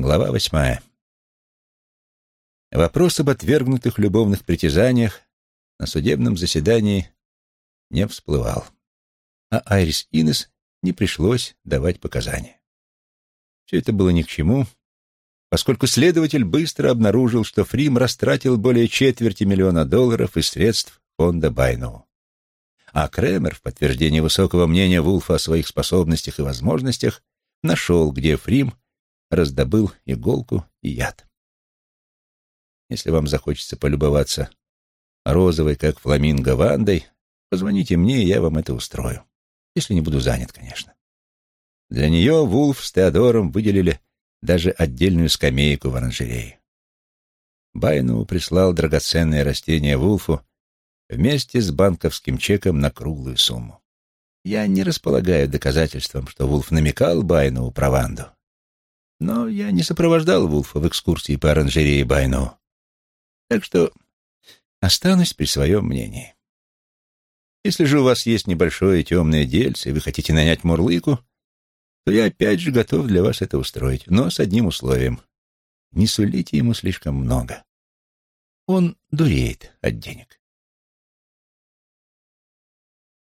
Глава восьмая. Вопрос об отвергнутых любовных притязаниях на судебном заседании не всплывал, а Айрис Инес не пришлось давать показания. Все это было ни к чему, поскольку следователь быстро обнаружил, что Фрим растратил более четверти миллиона долларов из средств фонда Байноу. А Кремер, в подтверждение высокого мнения Вулфа о своих способностях и возможностях, нашел, где Фрим раздобыл иголку и яд. Если вам захочется полюбоваться розовой, как фламинго, Вандой, позвоните мне, и я вам это устрою. Если не буду занят, конечно. Для нее Вулф с Теодором выделили даже отдельную скамейку в оранжерее. Байну прислал драгоценное растение Вулфу вместе с банковским чеком на круглую сумму. Я не располагаю доказательством, что Вулф намекал Байну про Ванду. Но я не сопровождал Вулфа в экскурсии по оранжерее Байну. Так что останусь при своем мнении. Если же у вас есть небольшое темное дельце, и вы хотите нанять Мурлыку, то я опять же готов для вас это устроить, но с одним условием. Не сулите ему слишком много. Он дуреет от денег.